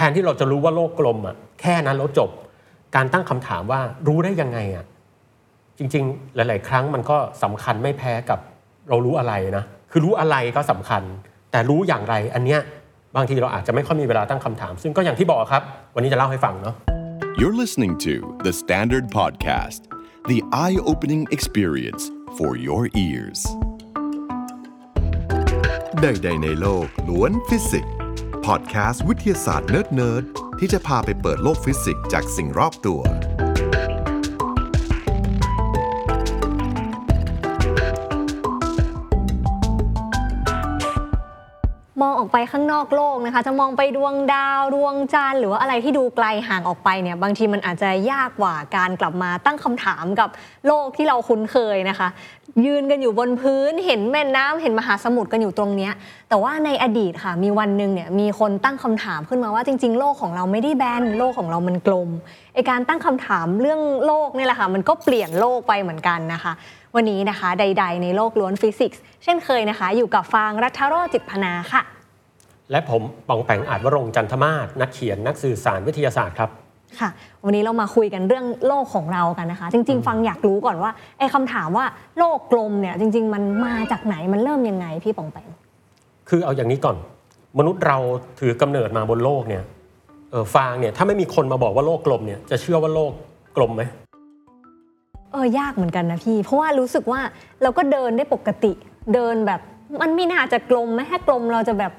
แทนที่เราจะรู้ว่าโลกกลมอะแค่นั้นแล้วจบ การตั้งคำถามว่ารู้ได้ยังไงอะจริง ๆ หลาย ๆ ครั้งมันก็สำคัญไม่แพ้กับเรารู้อะไรนะคือรู้อะไรก็สำคัญ แต่รู้อย่างไรอันเนี้ยบางทีเราอาจจะไม่ค่อยมีเวลาตั้งคำถาม ซึ่งก็อย่างที่บอกครับ วันนี้จะเล่าให้ฟังเนาะ You're listening to The Standard Podcast, the eye opening experience for your ears. ใดๆในโลกล้วนฟิสิกส์ พอดแคสต์วิทยาศาสตร์เนิร์ดๆที่จะพาไปเปิดโลกฟิสิกส์จากสิ่งรอบตัว มองออกไปข้างนอกโลกนะคะ จะมองไปดวงดาวดวงจันทร์หรือว่าอะไรที่ดูไกลห่างออกไปเนี่ยบางทีมันอาจจะยากกว่าการกลับมาตั้งคำถามกับโลกที่เราคุ้นเคยนะคะ ยืนกันอยู่บนพื้นเห็นแม่น้ำเห็นมหาสมุทรกันอยู่ตรงเนี้ยแต่ว่าในอดีตค่ะ มีวันหนึ่งเนี่ยมีคนตั้งคำถามขึ้นมาว่าจริง ๆ โลกของเราไม่ได้แบนโลกของเรามันกลมไอการตั้งคำถามเรื่องโลกเนี่ยแหละค่ะ มันก็เปลี่ยนโลกไปเหมือนกันนะคะ วันนี้นะคะใด ๆ ในโลกล้วนฟิสิกส์เช่นเคยนะคะ อยู่กับฟางรัฐโรจน์จิตพนาค่ะ และผมปองแปงอาจวรงจันทมาศนักเขียนนักสื่อสารวิทยาศาสตร์ครับ ค่ะ วันนี้เรามาคุยกันเรื่องโลกของเรากันนะคะ จริง ๆ ฟังอยากรู้ก่อนว่าไอ้คำถามว่าโลกกลมเนี่ยจริง ๆ มันมาจากไหนมันเริ่มยังไงพี่ปองแปงคือเอาอย่างนี้ก่อน มนุษย์เราถือกำเนิดมาบนโลกเนี่ยเออฟางเนี่ยถ้าไม่มีคนมาบอกว่าโลกกลมเนี่ยจะเชื่อว่าโลกกลมไหมเออยากเหมือนกันนะพี่ เพราะว่ารู้สึกว่าเราก็เดินได้ปกติเดินแบบมันไม่น่าจะกลมไหมถ้ากลมเราจะแบบ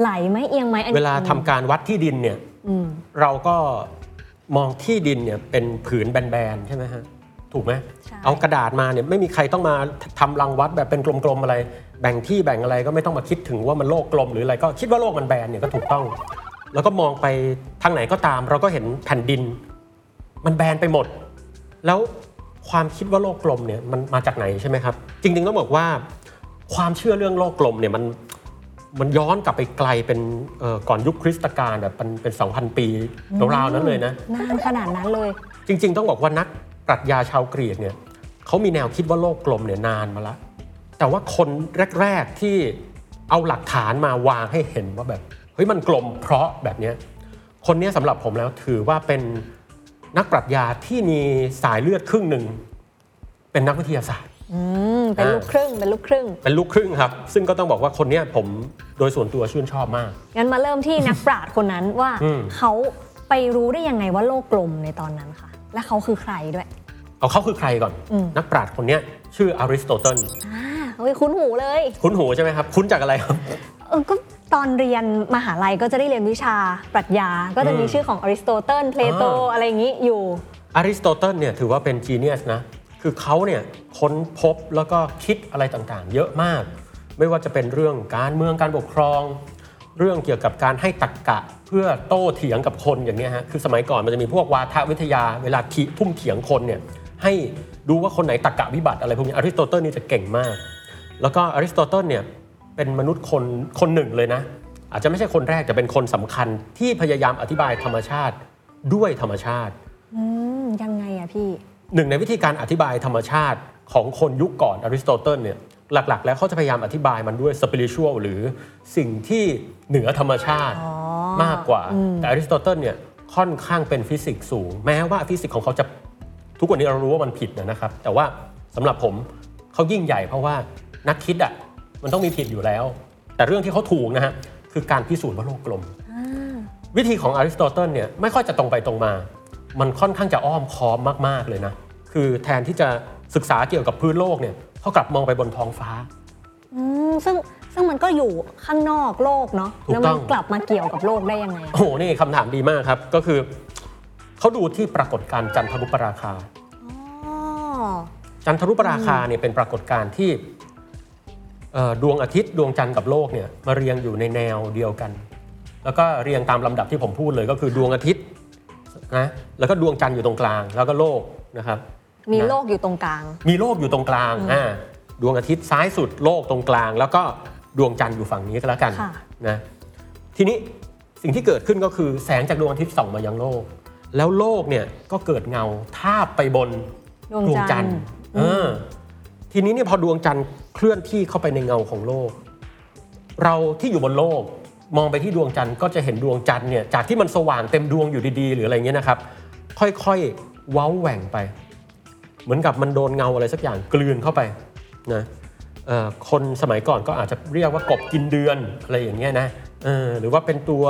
ไหลไหมเอียงไหมอันนี้เวลาทำการวัดที่ดินเนี่ยอืมเราก็ มองที่ดินเนี่ยเป็นผืนแบนๆใช่ไหมฮะถูกไหมใช่ เอากระดาษมาเนี่ยไม่มีใครต้องมาทำรังวัดแบบเป็นกลมๆอะไร แบ่งที่แบ่งอะไรก็ไม่ต้องมาคิดถึงว่ามันโลกกลมหรืออะไรก็คิดว่าโลกมันแบนเนี่ยก็ถูกต้อง แล้วก็มองไปทางไหนก็ตาม เราก็เห็นแผ่นดิน มันแบนไปหมด แล้วความคิดว่าโลกกลมเนี่ยมันมาจากไหนใช่ไหมครับ จริงๆต้องบอกว่า ความเชื่อเรื่องโลกกลมเนี่ยมัน มันย้อนกลับไปไกลเป็นเอ่อก่อนยุคคริสตกาลแบบเป็นเป็น 2,000 ปีราวๆนั้นเลยนะนานขนาดนั้นเลย จริง ๆ ต้องบอกว่านักปรัชญาชาวกรีกเนี่ยเขามีแนวคิดว่าโลกกลมเนี่ยนานมาละ แต่ว่าคนแรก ๆ ที่เอาหลักฐานมาวางให้เห็นว่าแบบเฮ้ยมันกลมเพราะแบบเนี้ยคนเนี้ยสำหรับผมแล้วถือว่าเป็นนักปรัชญาที่มีสายเลือดครึ่งหนึ่งเป็นนักวิทยาศาสตร์อืม เป็นลูกครึ่งเป็นลูกครึ่ง เป็นลูกครึ่งครับ ซึ่งก็ต้องบอกว่าคนเนี้ยผมโดยส่วนตัวชื่นชอบมาก งั้นมาเริ่มที่นักปราชญ์คนนั้นว่าอืมเขาไปรู้ได้ยังไงว่าโลกกลมในตอนนั้นค่ะ และเขาคือใครด้วย เอาเขาคือใครก่อนอืมนักปราชญ์คนเนี้ยชื่ออริสโตเติลอ่าเฮ้ยคุ้นหูเลย คุ้นหูใช่ไหมครับ คุ้นจากอะไรครับเออก็ตอนเรียนมหาลัยก็จะได้เรียนวิชาปรัชญา ก็จะมีอืมชื่อของอริสโตเติล เพลโตอ่าอะไรอย่างนี้อยู่ อริสโตเติลเนี่ยถือว่าเป็น genius นะ คือเขาเนี่ยค้นพบแล้วก็คิดอะไรต่างๆ เยอะมาก ไม่ว่าจะเป็นเรื่องการเมืองการปกครอง เรื่องเกี่ยวกับการให้ตักกะเพื่อโต้เถียงกับคนอย่างนี้ฮะคือสมัยก่อนมันจะมีพวกวาทวิทยาเวลาทิทุ่มเถียงคนเนี่ยให้ดูว่าคนไหนตักกะวิบัติอะไรพวกนี้อริสโตเติลนี่จะเก่งมาก แล้วก็อริสโตเติลเนี่ยเป็นมนุษย์คนคนหนึ่งเลยนะ อาจจะไม่ใช่คนแรกแต่เป็นคนสำคัญที่พยายามอธิบายธรรมชาติด้วยธรรมชาติ อืมยังไงอะพี่ หนึ่งในวิธีการอธิบายธรรมชาติของคนยุคก่อนอริสโตเติลเนี่ยหลักๆ แล้วเขาจะพยายามอธิบายมันด้วย spiritual หรือสิ่งที่เหนือธรรมชาติอ๋อมากกว่าอืมแต่อริสโตเติลเนี่ยค่อนข้างเป็นฟิสิกส์สูง แม้ว่าฟิสิกส์ของเขาจะทุกวันนี้เรารู้ว่ามันผิดนะครับ แต่ว่าสำหรับผมเขายิ่งใหญ่เพราะว่านักคิดอะมันต้องมีผิดอยู่แล้ว แต่เรื่องที่เขาถูกนะฮะคือการพิสูจน์ว่าโลกกลมอ่าวิธีของอริสโตเติลเนี่ยไม่ค่อยจะตรงไปตรงมา มันค่อนข้างจะอ้อมค้อมมาก ๆ เลยนะ คือแทนที่จะศึกษาเกี่ยวกับพื้นโลกเนี่ยเขากลับมองไปบนท้องฟ้า อืมซึ่งซึ่งมันก็อยู่ข้างนอกโลกเนาะถูกแล้วต้มัอง กลับมาเกี่ยวกับโลกได้ยังไง โอ้โห นี่คำถามดีมากครับ ก็คือเขาดูที่ปรากฏการณ์จันทรุปราคา อ๋อ จันทรุปราคาเนี่ยเป็นปรากฏการณ์ที่เอ่อดวงอาทิตย์ดวงจันทร์กับโลกเนี่ยมาเรียงอยู่ในแนวเดียวกัน แล้วก็เรียงตามลำดับที่ผมพูดเลยก็คือดวงอาทิตย์ นะแล้วก็ดวงจันทร์อยู่ตรงกลาง แล้วก็โลกนะครับ มีนะโลกอยู่ตรงกลาง มีโลกอยู่ตรงกลางอ่าดวงอาทิตย์ซ้ายสุดโลกตรงกลาง แล้วก็ดวงจันทร์อยู่ฝั่งนี้ก็แล้วกันค่ะนะทีนี้สิ่งที่เกิดขึ้นก็คือแสงจากดวงอาทิตย์ส่องมายังโลก แล้วโลกเนี่ยก็เกิดเงาทาบไปบนดวงจันทร์เออทีนี้เนี่ยพอดวงจันทร์เคลื่อนที่เข้าไปในเงาของโลก เราที่อยู่บนโลก มองไปที่ดวงจันทร์ก็จะเห็นดวงจันทร์เนี่ยจากที่มันสว่างเต็มดวงอยู่ดีๆ หรืออะไรเงี้ยนะครับ ค่อยๆเว้าแหว่งไป เหมือนกับมันโดนเงาอะไรสักอย่างกลืนเข้าไปนะคนสมัยก่อนก็อาจจะเรียกว่ากบกินเดือนอะไรอย่างเงี้ยนะหรือว่าเป็นตัว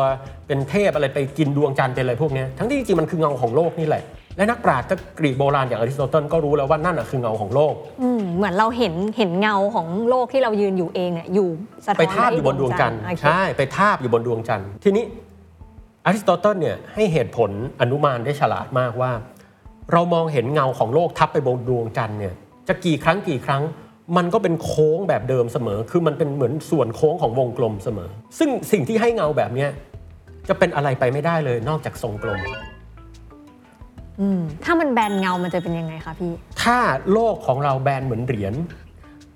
เป็นเทพอะไรไปกินดวงจันทร์เป็นอะไรพวกเนี้ยทั้งที่จริงๆมันคือเงาของโลกนี่แหละ และนักปราชญ์กรีกโบราณอย่างอริสโตเติลก็รู้แล้วว่านั่นอะคือเงาของโลกอืมเหมือนเราเห็นเห็นเงาของโลกที่เรายืนอยู่เองเนี่ยอยู่สะท้อนไปทาบอยู่บนดวงจันทร์โอเคใช่ไปทาบอยู่บนดวงจันทร์ทีนี้อริสโตเติลเนี่ยให้เหตุผลอนุมานได้ฉลาดมากว่า เรามองเห็นเงาของโลกทับไปบนดวงจันทร์เนี่ยจะกี่ครั้งกี่ครั้งมันก็เป็นโค้งแบบเดิมเสมอ คือมันเป็นเหมือนส่วนโค้งของวงกลมเสมอ ซึ่งสิ่งที่ให้เงาแบบเนี้ยจะเป็นอะไรไปไม่ได้เลยนอกจากทรงกลมอืม ถ้ามันแบนเงามันจะเป็นยังไงคะพี่ ถ้าโลกของเราแบนเหมือนเหรียญ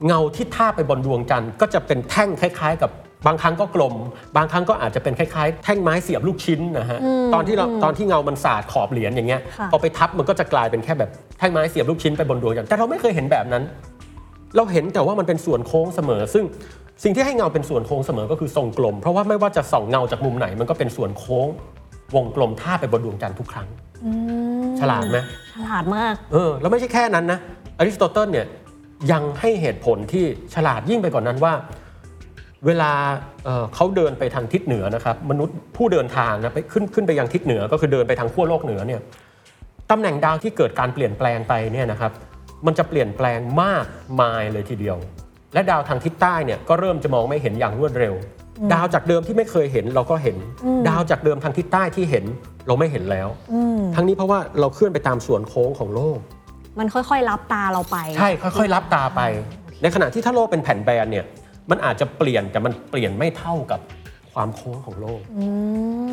เงาที่ทาบไปบนดวงจันทร์ก็จะเป็นแท่งคล้าย ๆ กับบางครั้งก็กลม บางครั้งก็อาจจะเป็นคล้ายๆ แท่งไม้เสียบลูกชิ้นนะฮะอืมตอนที่เราอืมตอนที่เงามันสาดขอบเหรียญอย่างเงี้ยค่ะพอไปทับมันก็จะกลายเป็นแค่แบบแท่งไม้เสียบลูกชิ้นไปบนดวงจันทร์แต่เราไม่เคยเห็นแบบนั้น เราเห็นแต่ว่ามันเป็นส่วนโค้งเสมอ ซึ่งสิ่งที่ให้เงาเป็นส่วนโค้งเสมอก็คือทรงกลม เพราะว่าไม่ว่าจะส่องเงาจากมุมไหนมันก็เป็นส่วนโค้ง วงกลมท่าบไปบนดวงจันทร์ทุกครั้งอืม ฉลาดไหมฉลาดมาก เออแล้วไม่ใช่แค่นั้นนะอริสโตเติลเนี่ยยังให้เหตุผลที่ฉลาดยิ่งไปกว่านนั้นว่า เวลาเอ่อเขาเดินไปทางทิศเหนือนะครับ มนุษย์ผู้เดินทางนะไปขึ้นขึ้นไปยังทิศเหนือก็คือเดินไปทางขั้วโลกเหนือเนี่ยตำแหน่งดาวที่เกิดการเปลี่ยนแปลงไปเนี่ยนะครับมันจะเปลี่ยนแปลงมากมายเลยทีเดียว และดาวทางทิศใต้เนี่ยก็เริ่มจะมองไม่เห็นอย่างรวดเร็ว ดาวจากเดิมที่ไม่เคยเห็นเราก็เห็น ดาวจากเดิมทางทิศใต้ที่เห็นเราไม่เห็นแล้วอืมทั้งนี้เพราะว่าเราเคลื่อนไปตามส่วนโค้งของโลก มันค่อยๆรับตาเราไป ใช่ค่อยๆรับตาไป ในขณะที่ถ้าโลกเป็นแผ่นแบนเนี่ยมันอาจจะเปลี่ยนแต่มันเปลี่ยนไม่เท่ากับความโค้งของโลกอื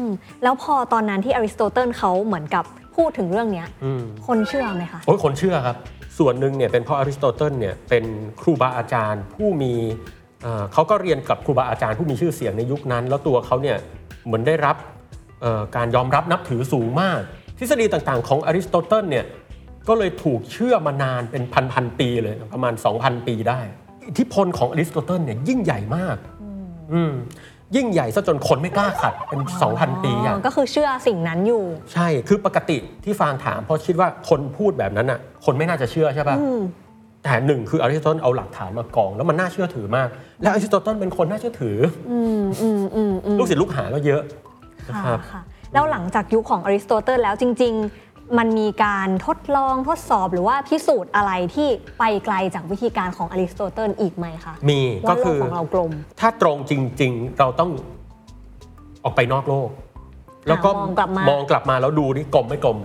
มแล้วพอตอนนั้นที่อริสโตเติลเขาเหมือนกับพูดถึงเรื่องเนี้ยอืมคนเชื่อไหมคะโอ้ยคนเชื่อครับ ส่วนหนึ่งเนี่ยเป็นเพราะอริสโตเติลเนี่ยเป็นครูบาอาจารย์ผู้มี เอ่อเขาก็เรียนกับครูบาอาจารย์ผู้มีชื่อเสียงในยุคนั้น แล้วตัวเขาเนี่ยเหมือนได้รับเอ่อการยอมรับนับถือสูงมาก ทฤษฎีต่างๆ ของอริสโตเติลเนี่ยก็เลยถูกเชื่อมานานเป็นพันๆปีเลยประมาณ 2,000 ปีได้ อิทธิพลของอริสโตเติลเนี่ยยิ่งใหญ่มากอืมยิ่งใหญ่ซะจนคนไม่กล้าขัดเป็น 2,000 ปีอะก็คือเชื่อสิ่งนั้นอยู่ ใช่คือปกติที่ฟางถามเพราะคิดว่าคนพูดแบบนั้นอะคนไม่น่าจะเชื่อใช่ป่ะอืม แต่หนึ่งคืออริสโตเติลเอาหลักฐานมากอง แล้วมันน่าเชื่อถือมาก และอริสโตเติลเป็นคนน่าเชื่อถืออืมอืมอืมอือมลูกศิษย์ลูกหาก็เยอะนะค่ะครับค่ะแล้วหลังจากยุคของอริสโตเติลแล้วจริง ๆ มันมีการทดลองทดสอบหรือว่าพิสูจน์อะไรที่ไปไกลจากวิธีการของอริสโตเติลอีกไหมคะมีก็ว่าโลคืกอของเรากลม ถ้าตรงจริง ๆ เราต้องออกไปนอกโลก แล้วก็มองกลับมามองกลับมาแล้วดูนี่กลมไม่กลม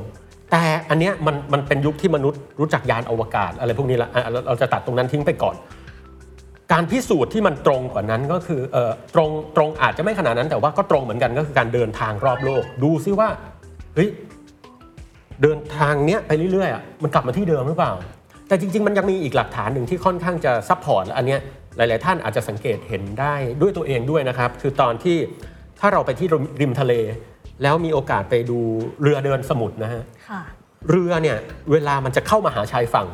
แต่อันเนี้ยมันมันเป็นยุคที่มนุษย์รู้จักยานอวกาศอะไรพวกนี้ละเราเราจะตัดตรงนั้นทิ้งไปก่อน การพิสูจน์ที่มันตรงกว่านั้นก็คือเออตรงตรงอาจจะไม่ขนาดนั้น แต่ว่าก็ตรงเหมือนกันก็คือการเดินทางรอบโลก ดูซิว่าเฮ้ยเดินทางเนี้ยไปเรื่อยๆอะมันกลับมาที่เดิมหรือเปล่า แต่จริง ๆ มันยังมีอีกหลักฐานหนึ่งที่ค่อนข้างจะซับพอร์ตอันเนี้ยหลาย ๆ ท่านอาจจะสังเกตเห็นได้ด้วยตัวเองด้วยนะครับ คือตอนที่ถ้าเราไปที่ริมทะเล แล้วมีโอกาสไปดูเรือเดินสมุทรนะฮะค่ะเรือเนี่ยเวลามันจะเข้ามาหาชายฝั่ง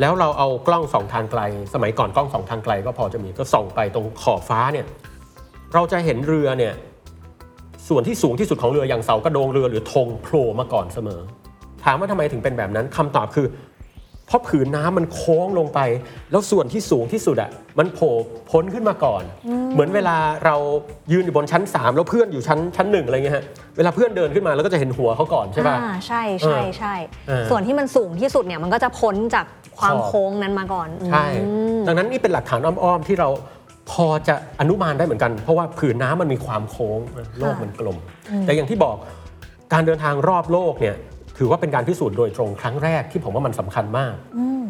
แล้วเราเอากล้องส่องทางไกล สมัยก่อนกล้องส่องทางไกลก็พอจะมีก็ส่องไปตรงขอบฟ้าเนี่ยเราจะเห็นเรือเนี่ยส่วนที่สูงที่สุดของเรืออย่างเสากระโดงเรือหรือธงโผล่มาก่อนเสมอ ถามว่าทำไมถึงเป็นแบบนั้นคำตอบคือ เพราะผืนน้ำมันโค้งลงไป แล้วส่วนที่สูงที่สุดอะมันโผล่พ้นขึ้นมาก่อน เหมือนเวลาเรายืนอยู่บนชั้น 3 แล้วเพื่อนอยู่ชั้นชั้นหนึ่งอะไรเงี้ยฮะเวลาเพื่อนเดินขึ้นมาแล้วก็จะเห็นหัวเขาก่อนใช่ป่ะอ่าใช่ใช่ใช่เออส่วนที่มันสูงที่สุดเนี่ยมันก็จะพ้นจากความขอบโค้งนั้นมาก่อนใช่อืมดังนั้นนี่เป็นหลักฐานอ้อมๆที่เราพอจะอนุมานได้เหมือนกัน เพราะว่าผืนน้ำมันมีความโค้งโลกมันกลม แต่อย่างที่บอกการเดินทางรอบโลกเนี่ย ถือว่าเป็นการพิสูจน์โดยตรงครั้งแรกที่ผมว่ามันสำคัญมาก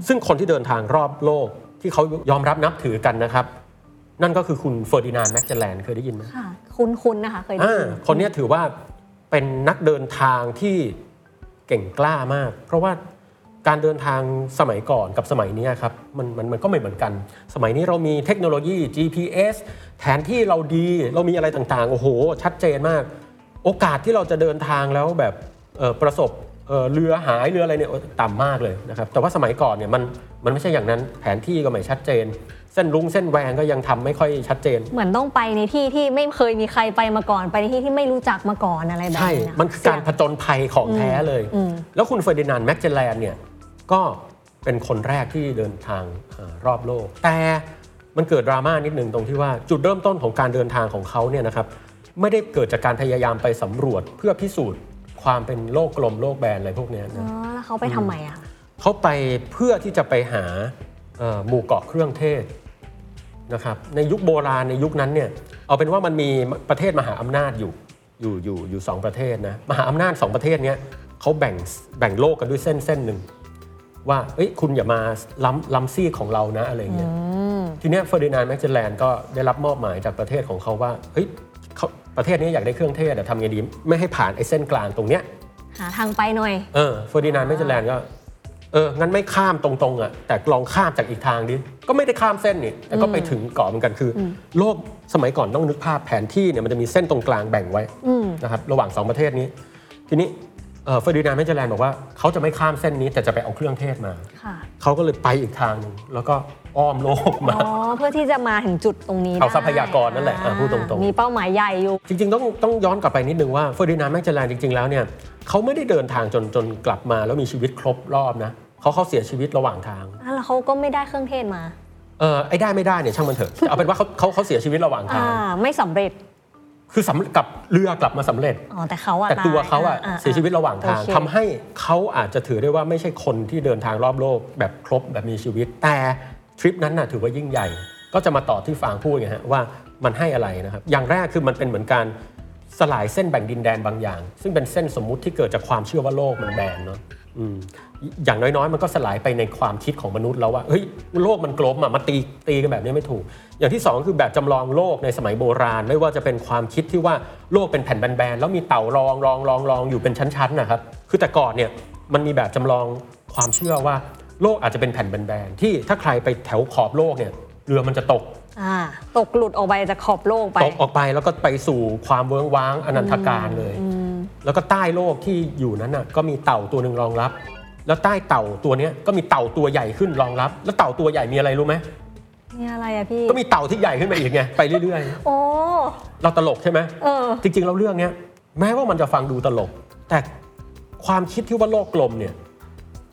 ซึ่งคนที่เดินทางรอบโลกที่เขายอมรับนับถือกันนะครับ นั่นก็คือคุณเฟอร์ดินานด์แมกเจลแลนเคยได้ยินไหมค่ะคุ้นๆนะคะเคยได้อ่ายินคนเนี้ยถือว่าเป็นนักเดินทางที่เก่งกล้ามาก เพราะว่าการเดินทางสมัยก่อนกับสมัยเนี้ยครับมันมันมันก็ไม่เหมือนกัน สมัยนี้เรามีเทคโนโลยี GPS แผนที่เราดีเรามีอะไรต่างๆ โอ้โห ชัดเจนมาก โอกาสที่เราจะเดินทางแล้วแบบเอ่อประสบ เอ่อเรือหายเรืออะไรเนี่ยต่ำมากเลยนะครับแต่ว่าสมัยก่อนเนี่ยมันมันไม่ใช่อย่างนั้นแผนที่ก็ไม่ชัดเจน เส้นรุ้งเส้นแหวงก็ยังทำไม่ค่อยชัดเจน เหมือนต้องไปในที่ที่ไม่เคยมีใครไปมาก่อน ไปในที่ที่ไม่รู้จักมาก่อนอะไรแบบใช่นี้นะมันคือการผจญภัยของแท้เลยอืมแล้วคุณเฟอร์ดินานด์แม็กเจลแลนเนี่ยก็เป็นคนแรกที่เดินทางเออรอบโลก แต่มันเกิดดราม่านิดหนึ่งตรงที่ว่าจุดเริ่มต้นของการเดินทางของเขาเนี่ยนะครับไม่ได้เกิดจากการพยายามไปสำรวจเพื่อพิสูจน์ ความเป็นโลกกลมโลกแบนอะไรพวกเนี้ยอ๋อนะ แล้วเขาไปทำไมอะคะเขาไปเพื่อที่จะไปหาเอ่อหมู่เกาะเครื่องเทศนะครับในยุคโบราณในยุคนั้นเนี่ยเอาเป็นว่ามันมีประเทศมหาอำนาจอยู่อยู่อยู่อยู่สองประเทศนะมหาอำนาจสองประเทศเนี้ยเขาแบ่งแบ่งโลกกันด้วยเส้นเส้นหนึ่งว่าเอ้ยคุณอย่ามาล้ำล้ำซีกของเรานะอะไรเงี้ยทีเนี้ยเฟอร์ดินานด์แมกเจลแลนด์ก็ได้รับมอบหมายจากประเทศของเขาว่าเฮ้ยเขา ประเทศนี้อยากได้เครื่องเทศอะทำไงดีไม่ให้ผ่านไอ้เส้นกลางตรงเนี้ยหาทางไปหน่อย เออเฟอร์ดินานด์แมกเจลแลนด์ก็เออ งั้นไม่ข้ามตรงๆอะ แต่ลองข้ามจากอีกทางดิ ก็ไม่ได้ข้ามเส้นนี่ แต่ก็ไปถึงเกาะเหมือนกันคือโลกสมัยก่อนต้องนึกภาพแผนที่เนี่ยมันจะมีเส้นตรงกลางแบ่งไว้อืมนะครับ ระหว่างสองประเทศนี้ ทีนี้ เอ่อเฟอร์ดินานด์แมกเจลแลนด์บอกว่าเขาจะไม่ข้ามเส้นนี้แต่จะไปเอาเครื่องเทศมา ค่ะ เขาก็เลยไปอีกทางหนึ่งแล้วก็อ้อมโลกมา อ๋อ เพื่อที่จะมาถึงจุดตรงนี้เอาได้ทรัพยากรนั่นแหละอะพูดตรงๆ มีเป้าหมายใหญ่อยู่ จริงๆ ต้องต้องย้อนกลับไปนิดนึงว่าเฟอร์ดินานด์แมกเจลแลนด์จริงๆ แล้วเนี่ยเขาไม่ได้เดินทางจนจนกลับมาแล้วมีชีวิตครบรอบนะเขาเขาเสียชีวิตระหว่างทางแล้วเขาก็ไม่ได้เครื่องเทศมา เออไอ้ได้ไม่ได้เนี่ยช่างมันเถอะเอาเป็นว่าเขาเขาเขาเสียชีวิตระหว่างทาอ่า ง ไม่สำเร็จ คือสำกับเรือกลับมาสำเร็จ อ๋อแต่เขาอะแต่ตัวเขาอะตเสียชีวิตระหว่างทางโอเคทำให้เขาอาจจะถือได้ว่าไม่ใช่คนที่เดินทางรอบโลกแบบครบแบบมีชีวิต แต่ทริปนั้นน่ะถือว่ายิ่งใหญ่ ก็จะมาต่อที่ฟางพูดไงฮะว่ามันให้อะไรนะครับ อย่างแรกคือมันเป็นเหมือนการสลายเส้นแบ่งดินแดนบางอย่าง ซึ่งเป็นเส้นสมมุติที่เกิดจากความเชื่อว่าโลกมันแบนเนาะ อืมอย่างน้อยๆ มันก็สลายไปในความคิดของมนุษย์แล้วว่าเฮ้ยโลกมันกลมอะมาตีตีกันแบบนี้ไม่ถูก อย่างที่สองคือแบบจำลองโลกในสมัยโบราณ ไม่ว่าจะเป็นความคิดที่ว่าโลกเป็นแผ่นแบนๆแล้วมีเต่ารองรองรองรองอยู่เป็นชั้นๆนะครับคือแต่ก่อนเนี่ยมันมีแบบจำลองความเชื่อว่าโลกอาจจะเป็นแผ่นแบนๆที่ถ้าใครไปแถวขอบโลกเนี่ยเรือมันจะตกอ่าตกหลุดออกไปจากขอบโลกไปตกออกไปแล้วก็ไปสู่ความเวิ้งว้างอนันตการเลย แล้วก็ใต้โลกที่อยู่นั้นน่ะก็มีเต่าตัวหนึ่งรองรับ แล้วใต้เต่าตัวเนี้ยก็มีเต่าตัวใหญ่ขึ้นรองรับ แล้วเต่าตัวใหญ่มีอะไรรู้ไหมนี่อะไรอะพี่ ก็มีเต่าที่ใหญ่ขึ้นไปอีกไงไปเรื่อยโอ้ๆเราตลกใช่ไหมเออ จริงๆเราเรื่องเนี้ยแม้ว่ามันจะฟังดูตลก แต่ความคิดที่ว่าโลกกลมเนี่ย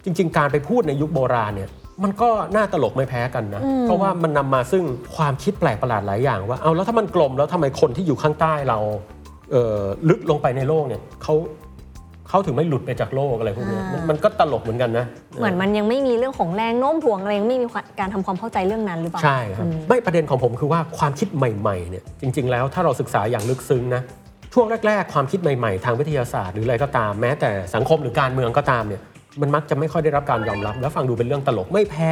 จริง ๆ การไปพูดในยุคโบราณเนี่ยมันก็น่าตลกไม่แพ้กันนะเพราะว่ามันนำมาซึ่งความคิดแปลกประหลาดหลายอย่างว่าเอาแล้วถ้ามันกลมแล้วทำไมคนที่อยู่ข้างใต้เราเอ่อ ลึกลงไปในโลกเนี่ยเขาเขาถึงไม่หลุดไปจากโลกอะไรพวกเนี้ยมันมันก็ตลกเหมือนกันนะ เหมือนมันยังไม่มีเรื่องของแรงโน้มถ่วงอะไรยังไม่มีการทำความเข้าใจเรื่องนั้นหรือเปล่า ใช่ครับอืมไม่ประเด็นของผมคือว่าความคิดใหม่ๆเนี่ยจริง ๆ แล้วถ้าเราศึกษาอย่างลึกซึ้งนะช่วงแรก ๆ ความคิดใหม่ๆ ทางวิทยาศาสตร์หรืออะไรก็ตามแม้แต่สังคมหรือการเมืองก็ตามเนี่ยมันมักจะไม่ค่อยได้รับการยอมรับ แล้วฟังดูเป็นเรื่องตลกไม่แพ้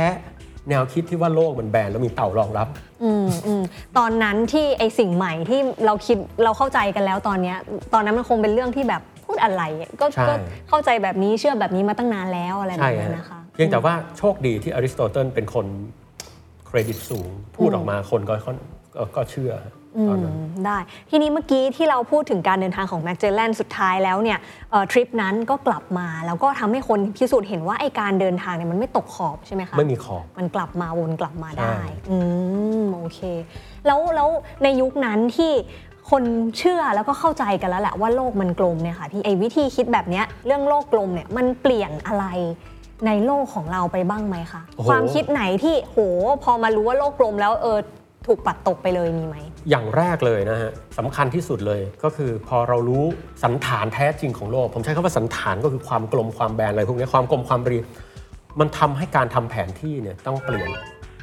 แนวคิดที่ว่าโลกมันแบนแล้วมีเต่ารองรับ อืมอืมตอนนั้นที่ไอสิ่งใหม่ที่เราคิดเราเข้าใจกันแล้วตอนเนี้ยตอนนั้นมันคงเป็นเรื่องที่แบบพูดอะไรอะก็ใช่ ก็เข้าใจแบบนี้เชื่อแบบนี้มาตั้งนานแล้วอะไรแบใช่บนั้นฮะนะคะ เพียงแต่ว่าโชคดีที่อริสโตเติลเป็นคนเครดิตสูง พูดออกมาคนก็ก็ก็ก็เชื่อ ตอนนั้นอืมได้ทีนี้เมื่อกี้ที่เราพูดถึงการเดินทางของแม g เจลแลนสุดท้ายแล้วเนี่ยเอ่อทริปนั้นก็กลับมา แล้วก็ทำให้คนพิสูจน์เห็นว่าไอการเดินทางเนี่ยมันไม่ตกขอบใช่ไหมคะไม่มีขอบมันกลับมาวนกลับมาได้ใช่อืมโอเค แล้วแล้วในยุคนั้นที่คนเชื่อแล้วก็เข้าใจกันแล้วแหละว่าโลกมันกลมเนี่ยค่ะพี่ไอวิธีคิดแบบเนี้ยเรื่องโลกกลมเนี่ยมันเปลี่ยนอะไรในโลกของเราไปบ้างไหมคะโอ้โหความคิดไหนที่โห พอมารู้ว่าโลกกลมแล้วเออ ถูกปัดตกไปเลยมีไหม อย่างแรกเลยนะฮะสำคัญที่สุดเลยก็คือพอเรารู้สันฐานแท้จริงของโลก ผมใช้คำว่าสันฐานก็คือความกลมความแบนอะไรพวกนี้ความกลมความเรี มันทำให้การทำแผนที่เนี่ยต้องเปลี่ยน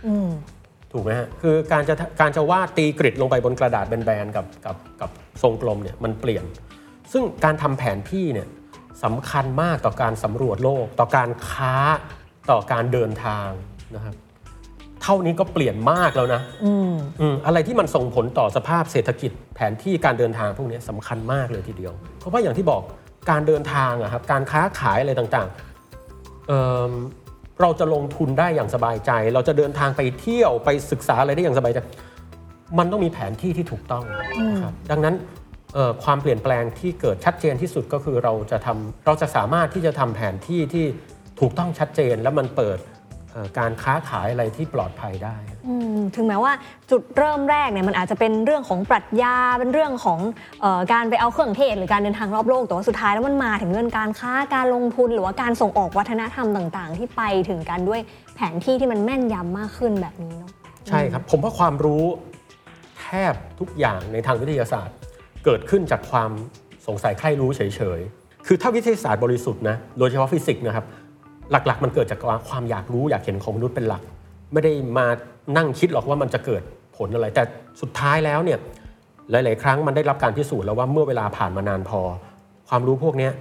อืมถูกไหมฮะคือการจะการจะวาดตีกริดลงไปบนกระดาษแบนๆกับกับกับทรงกลมเนี่ยมันเปลี่ยน ซึ่งการทำแผนที่เนี่ยสำคัญมากต่อการสำรวจโลก ต่อการค้าต่อการเดินทางนะครับ เท่านี้ก็เปลี่ยนมากแล้วนะอืมอืมอะไรที่มันส่งผลต่อสภาพเศรษฐกิจแผนที่การเดินทางพวกนี้สำคัญมากเลยทีเดียว เพราะว่าอย่างที่บอกการเดินทางอะครับการค้าขายอะไรต่างๆเอิ่มเราจะลงทุนได้อย่างสบายใจ เราจะเดินทางไปเที่ยวไปศึกษาอะไรได้อย่างสบายใจ มันต้องมีแผนที่ที่ถูกต้องนะครับดังนั้นเอ่อความเปลี่ยนแปลงที่เกิดชัดเจนที่สุดก็คือเราจะทำเราจะสามารถที่จะทำแผนที่ที่ถูกต้องชัดเจน แล้วมันเปิดเอ่เอ่อ การค้าขายอะไรที่ปลอดภัยได้ อืมถึงแม้ว่าจุดเริ่มแรกเนี่ยมันอาจจะเป็นเรื่องของปรัชญาเป็นเรื่องของเออการไปเอาเครื่องเทศหรือการเดินทางรอบโลกแต่ว่าสุดท้ายแล้วมันมาถึงเรื่องการค้าการลงทุนหรือว่าการส่งออกวัฒนธรรมต่างๆ ที่ไปถึงกันด้วยแผนที่ที่มันแม่นยำมากขึ้นแบบนี้เนาะใช่ครับ ผมว่าความรู้แทบทุกอย่างในทางวิทยาศาสตร์ เกิดขึ้นจากความสงสัยใคร่รู้เฉยๆคือถ้าวิทยาศาสตร์บริสุทธิ์นะโดยเฉพาะฟิสิกส์นะครับ หลักๆ มันเกิดจากความอยากรู้อยากเห็นของมนุษย์เป็นหลัก ไม่ได้มานั่งคิดหรอกว่ามันจะเกิดผลอะไร แต่สุดท้ายแล้วเนี่ยหลาย ๆ ครั้งมันได้รับการพิสูจน์แล้วว่าเมื่อเวลาผ่านมานานพอ ความรู้พวกเนี้ย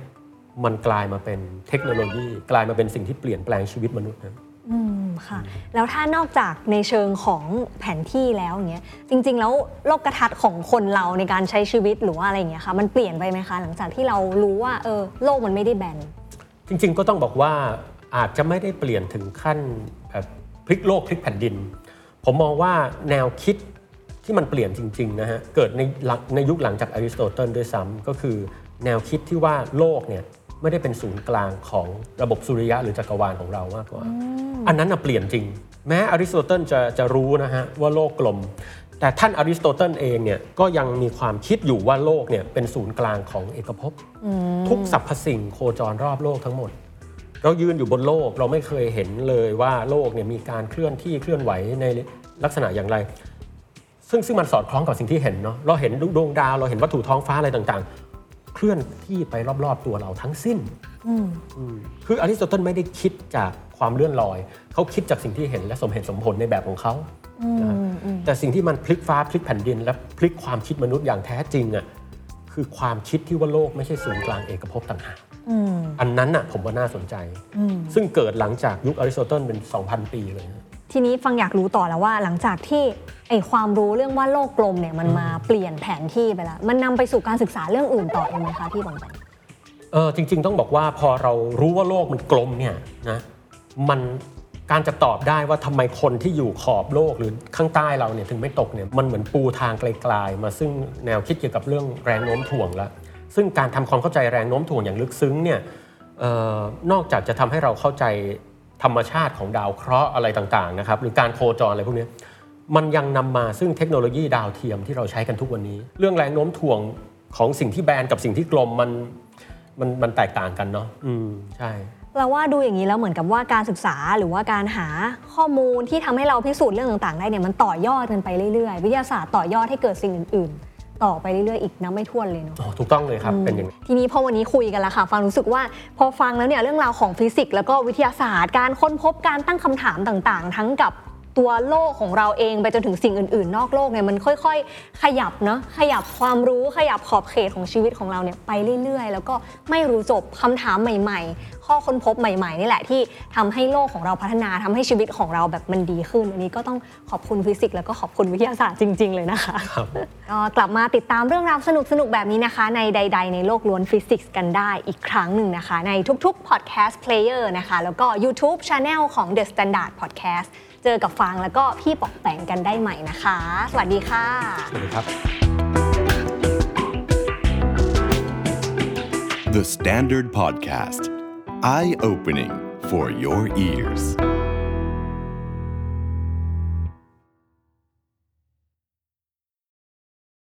มันกลายมาเป็นเทคโนโลยี กลายมาเป็นสิ่งที่เปลี่ยนแปลงชีวิตมนุษย์นะอืมค่ะแล้วถ้านอกจากในเชิงของแผนที่แล้วอย่างเงี้ยจริง ๆ แล้วโลกทัศน์ของคนเราในการใช้ชีวิตหรือว่าอะไรอย่างเงี้ยค่ะมันเปลี่ยนไปไหมคะ หลังจากที่เรารู้ว่าเออโลกมันไม่ได้แบนจริง ๆ ก็ต้องบอกว่า อาจจะไม่ได้เปลี่ยนถึงขั้นแบบพลิกโลกพลิกแผ่นดิน ผมมองว่าแนวคิดที่มันเปลี่ยนจริงๆนะฮะเกิดในหลังในยุคหลังจากอริสโตเติลด้วยซ้ำก็คือแนวคิดที่ว่าโลกเนี่ยไม่ได้เป็นศูนย์กลางของระบบสุริยะหรือจักรวาลของเรามากกว่า อันนั้นนะเปลี่ยนจริง แม้อริสโตเติลจะจะรู้นะฮะว่าโลกกลม แต่ท่านอริสโตเติลเองเนี่ยก็ยังมีความคิดอยู่ว่าโลกเนี่ยเป็นศูนย์กลางของเอกภพทุกสรรพสิ่งโคจรรอบโลกทั้งหมด เรายืนอยู่บนโลกเราไม่เคยเห็นเลยว่าโลกเนี่ยมีการเคลื่อนที่เคลื่อนไหวในลักษณะอย่างไร ซึ่งซึ่งมันสอดคล้องกับสิ่งที่เห็นเนาะเราเห็นดวงดาวเราเห็นวัตถุท้องฟ้าอะไรต่างๆ เคลื่อนที่ไปรอบๆตัวเราทั้งสิ้นอืมคืออริสโตเติลไม่ได้คิดจากความเลื่อนลอย เขาคิดจากสิ่งที่เห็นและสมเหตุสมผลในแบบของเขานะฮะแต่สิ่งที่มันพลิกฟ้าพลิกแผ่นดิน และพลิกความคิดมนุษย์อย่างแท้จริงอะคือความคิดที่ว่าโลกไม่ใช่ศูนย์กลางเอกภพต่างหาก อันนั้นน่ะผมว่าน่าสนใจ ซึ่งเกิดหลังจากยุคอริสโตเติลเป็น 2,000 ปีเลยนะทีนี้ฟังอยากรู้ต่อแล้วว่าหลังจากที่ไอความรู้เรื่องว่าโลกกลมเนี่ยมันมาเปลี่ยนแผนที่ไปแล้ว มันนำไปสู่การศึกษาเรื่องอื่นต่ออีกไหมคะพี่บองแปงเออจริง ๆ ต้องบอกว่าพอเรารู้ว่าโลกมันกลมเนี่ยนะมันการจะตอบได้ว่าทำไมคนที่อยู่ขอบโลกหรือข้างใต้เราเนี่ยถึงไม่ตกเนี่ยมันเหมือนปูทางไกลๆมาซึ่งแนวคิดเกี่ยวกับเรื่องแรงโน้มถ่วงแล้ว ซึ่งการทำความเข้าใจแรงโน้มถ่วงอย่างลึกซึ้งเนี่ยออนอกจากจะทำให้เราเข้าใจธรรมชาติของดาวเคราะห์อะไรต่างๆนะครับหรือการโคจรอะไรพวกนี้มันยังนำมาซึ่งเทคโนโลยีดาวเทียมที่เราใช้กันทุกวันนี้ เรื่องแรงโน้มถ่วงของสิ่งที่แบนกับสิ่งที่กลมมันมันมันแตกต่างกันเนาะอืมใช่แปลว่าดูอย่างนี้แล้วเหมือนกับว่าการศึกษาหรือว่าการหาข้อมูลที่ทำให้เราพิสูจน์เรื่องต่างๆ ได้เนี่ยมันต่อยอดกันไปเรื่อยๆ วิทยาศาสตร์ต่อยอดให้เกิดสิ่งอื่นๆ ต่อไปเรื่อยๆอีกนับไม่ถ้วนเลยเนาะ อ๋อถูกต้องเลยครับเป็นอย่างนั้นทีนี้พอวันนี้คุยกันแล้วค่ะ ฟังรู้สึกว่าพอฟังแล้วเนี่ยเรื่องราวของฟิสิกส์แล้วก็วิทยาศาสตร์ การค้นพบการตั้งคำถามต่างๆ ทั้งกับ ตัวโลกของเราเองไปจนถึงสิ่งอื่น ๆ นอกโลกเนี่ยมันค่อย ๆ ขยับเนาะขยับความรู้ขยับขอบเขตของชีวิตของเราเนี่ยไปเรื่อย ๆ แล้วก็ไม่รู้จบคำถามใหม่ ๆ ข้อค้นพบใหม่ ๆ นี่แหละที่ทำให้โลกของเราพัฒนาทำให้ชีวิตของเราแบบมันดีขึ้น อันนี้ก็ต้องขอบคุณฟิสิกส์แล้วก็ขอบคุณวิทยาศาสตร์จริง ๆ เลยนะคะครับก็กลับมาติดตามเรื่องราวสนุก ๆ แบบนี้นะคะ ในใด ๆ ในโลกล้วนฟิสิกส์กันได้อีกครั้งหนึ่งนะคะ ในทุกๆ podcast player นะคะแล้วก็ YouTube Channel ของ The Standard Podcast เจอกับฟางแล้วก็พี่ปอกแปงกันได้ใหม่นะคะ สวัสดีค่ะ สวัสดีครับ The Standard Podcast. Eye opening for your ears.